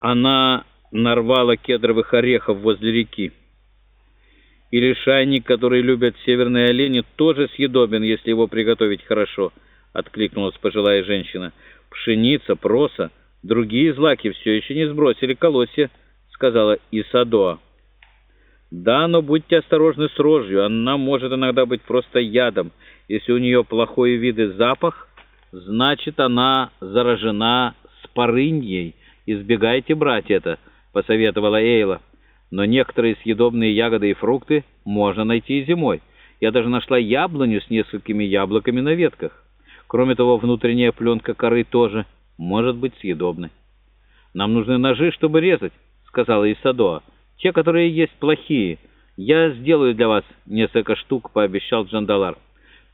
Она нарвала кедровых орехов возле реки. И лишайник, который любят северные олени, тоже съедобен, если его приготовить хорошо, — откликнулась пожилая женщина. Пшеница, проса, другие злаки все еще не сбросили колосья, — сказала Исадоа. Да, но будьте осторожны с рожью, она может иногда быть просто ядом. Если у нее плохой вид и запах, значит, она заражена спорыньей. «Избегайте брать это», — посоветовала Эйла. «Но некоторые съедобные ягоды и фрукты можно найти и зимой. Я даже нашла яблоню с несколькими яблоками на ветках. Кроме того, внутренняя пленка коры тоже может быть съедобной». «Нам нужны ножи, чтобы резать», — сказала Исадоа. «Те, которые есть плохие. Я сделаю для вас несколько штук», — пообещал Джандалар.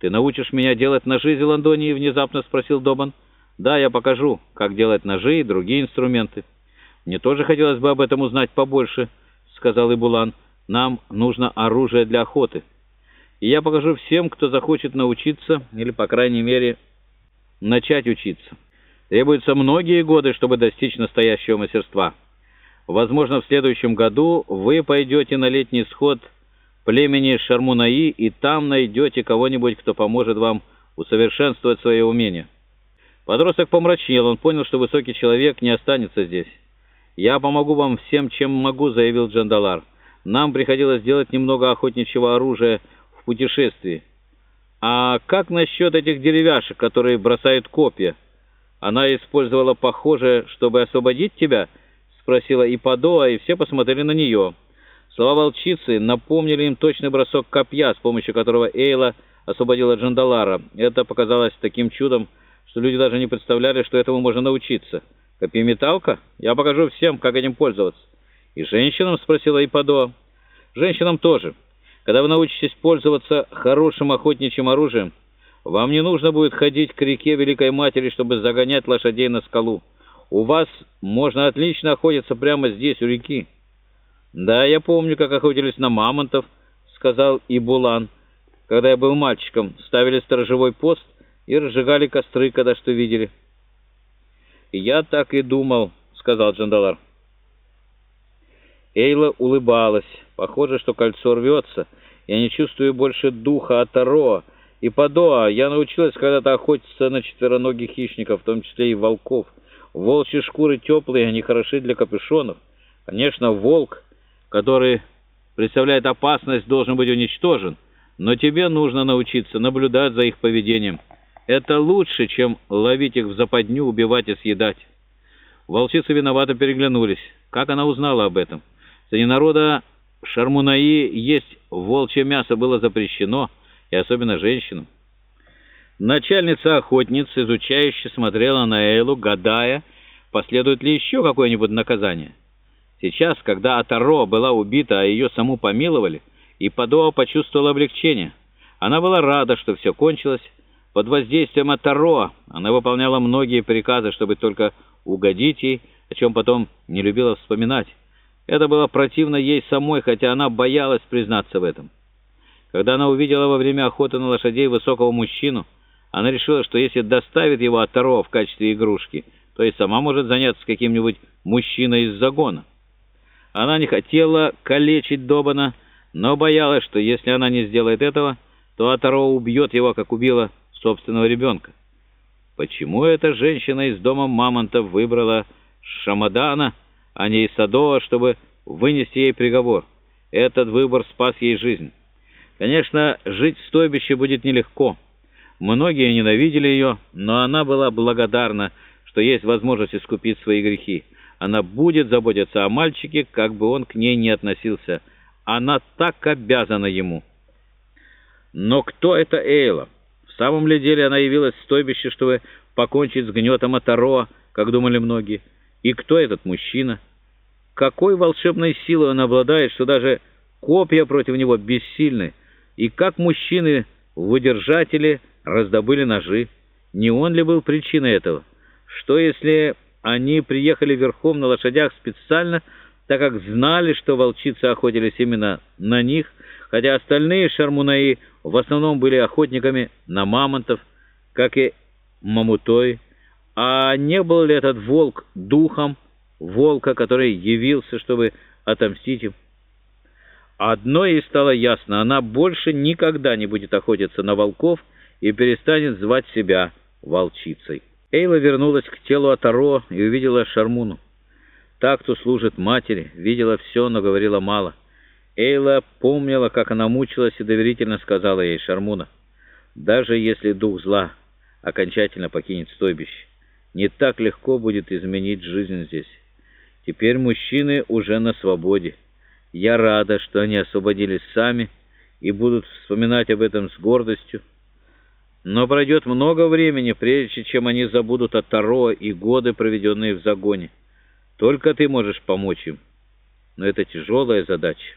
«Ты научишь меня делать ножи Зеландонии?» — внезапно спросил Добан. Да, я покажу, как делать ножи и другие инструменты. Мне тоже хотелось бы об этом узнать побольше, сказал Ибулан. Нам нужно оружие для охоты. И я покажу всем, кто захочет научиться, или, по крайней мере, начать учиться. Требуются многие годы, чтобы достичь настоящего мастерства. Возможно, в следующем году вы пойдете на летний сход племени Шармунаи, и там найдете кого-нибудь, кто поможет вам усовершенствовать свои умения. Подросток помрачнел, он понял, что высокий человек не останется здесь. «Я помогу вам всем, чем могу», — заявил Джандалар. «Нам приходилось делать немного охотничьего оружия в путешествии». «А как насчет этих деревяшек, которые бросают копья? Она использовала похожее, чтобы освободить тебя?» — спросила Ипадоа, и все посмотрели на нее. Слова волчицы напомнили им точный бросок копья, с помощью которого Эйла освободила Джандалара. Это показалось таким чудом, люди даже не представляли, что этому можно научиться. Копьеметалка? Я покажу всем, как этим пользоваться. И женщинам, спросила Ипадо. Женщинам тоже. Когда вы научитесь пользоваться хорошим охотничьим оружием, вам не нужно будет ходить к реке Великой Матери, чтобы загонять лошадей на скалу. У вас можно отлично охотиться прямо здесь, у реки. Да, я помню, как охотились на мамонтов, сказал Ибулан. Когда я был мальчиком, ставили сторожевой пост и разжигали костры, когда что видели. «Я так и думал», — сказал Джандалар. Эйла улыбалась. Похоже, что кольцо рвется. Я не чувствую больше духа Атароа и Падоа. Я научилась когда-то охотиться на четвероногих хищников, в том числе и волков. Волчьи шкуры теплые, они хороши для капюшонов. Конечно, волк, который представляет опасность, должен быть уничтожен. Но тебе нужно научиться наблюдать за их поведением. Это лучше, чем ловить их в западню, убивать и съедать. Волчицы виновато переглянулись. Как она узнала об этом? Среди народа Шармунаи есть волчье мясо было запрещено, и особенно женщинам. Начальница охотниц, изучающе смотрела на Эйлу, гадая, последует ли еще какое-нибудь наказание. Сейчас, когда Атаро была убита, а ее саму помиловали, и Падоа почувствовала облегчение. Она была рада, что все кончилось, под воздействием Атаро она выполняла многие приказы, чтобы только угодить ей, о чем потом не любила вспоминать. Это было противно ей самой, хотя она боялась признаться в этом. Когда она увидела во время охоты на лошадей высокого мужчину, она решила, что если доставит его Атаро в качестве игрушки, то и сама может заняться каким-нибудь мужчиной из загона. Она не хотела калечить Добана, но боялась, что если она не сделает этого, то Атаро убьет его, как убила собственного ребенка. Почему эта женщина из дома Мамонтов выбрала Шамадана, а не Исадоа, чтобы вынести ей приговор? Этот выбор спас ей жизнь. Конечно, жить в стойбище будет нелегко. Многие ненавидели ее, но она была благодарна, что есть возможность искупить свои грехи. Она будет заботиться о мальчике, как бы он к ней не относился. Она так обязана ему. Но кто это Эйла? Самом ли деле она явилась в стойбище, чтобы покончить с гнетом Атароа, как думали многие? И кто этот мужчина? Какой волшебной силой он обладает, что даже копья против него бессильны? И как мужчины выдержатели раздобыли ножи? Не он ли был причиной этого? Что если они приехали верхом на лошадях специально, так как знали, что волчицы охотились именно на них, хотя остальные шармунаи в основном были охотниками на мамонтов, как и мамутой. А не был ли этот волк духом, волка, который явился, чтобы отомстить им. Одно ей стало ясно, она больше никогда не будет охотиться на волков и перестанет звать себя волчицей. Эйла вернулась к телу Атаро и увидела Шармуну. Та, кто служит матери, видела все, но говорила мало. Эйла помнила, как она мучилась, и доверительно сказала ей Шармуна, «Даже если дух зла окончательно покинет стойбище, не так легко будет изменить жизнь здесь. Теперь мужчины уже на свободе. Я рада, что они освободились сами и будут вспоминать об этом с гордостью. Но пройдет много времени, прежде чем они забудут о Таро и годы, проведенные в загоне. Только ты можешь помочь им. Но это тяжелая задача.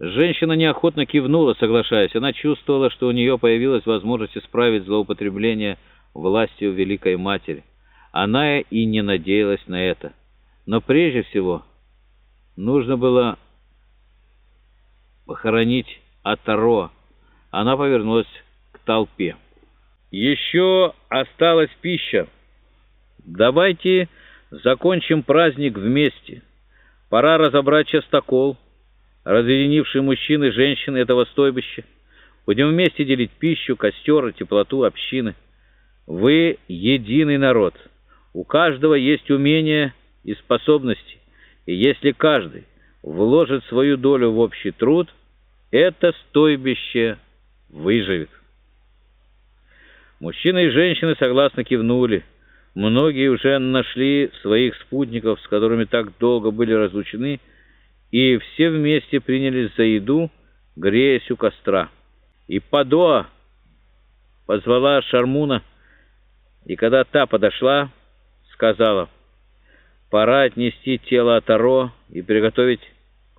Женщина неохотно кивнула, соглашаясь. Она чувствовала, что у нее появилась возможность исправить злоупотребление властью Великой Матери. Она и не надеялась на это. Но прежде всего нужно было похоронить Атаро. Она повернулась к толпе. «Еще осталась пища. Давайте закончим праздник вместе. Пора разобрать частокол» разъединившие мужчин и женщин этого стойбища. Будем вместе делить пищу, костер теплоту общины. Вы единый народ. У каждого есть умения и способности. И если каждый вложит свою долю в общий труд, это стойбище выживет. Мужчины и женщины согласно кивнули. Многие уже нашли своих спутников, с которыми так долго были разлучены, и все вместе принялись за еду, греясь у костра. И Падоа позвала Шармуна, и когда та подошла, сказала, «Пора отнести тело Атаро и приготовить